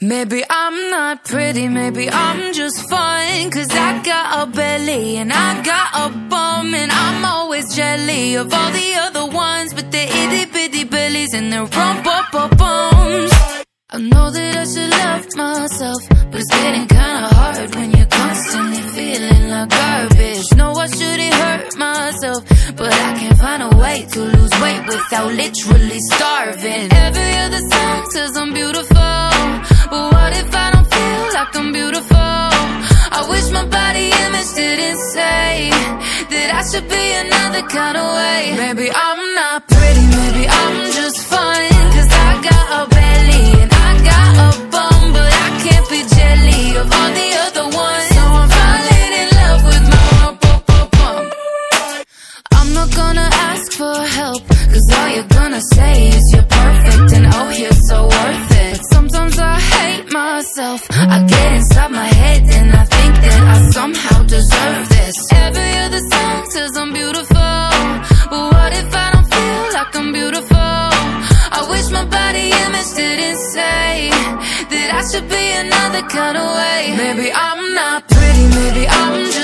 Maybe I'm not pretty, maybe I'm just fine. Cause I got a belly and I got a bum, and I'm always jelly of all the other ones. But their itty bitty bellies and their rump up bums. I know that I should love myself, but it's getting kinda hard when you're constantly feeling like garbage. No, I shouldn't hurt myself, but I can't find a way to lose weight without literally starving. Every other song says I'm beautiful, I'm beautiful? I wish my body image didn't say that I should be another kind of way. Maybe I'm not pretty, maybe I'm just fine, cause I got a belly and I got a bum, but I can't be jelly of all the other ones. So I'm falling in love with my bum. I'm not gonna ask for help, cause all you're gonna say is you're I'm beautiful? I wish my body image didn't say that I should be another kind of way. Maybe I'm not pretty, maybe I'm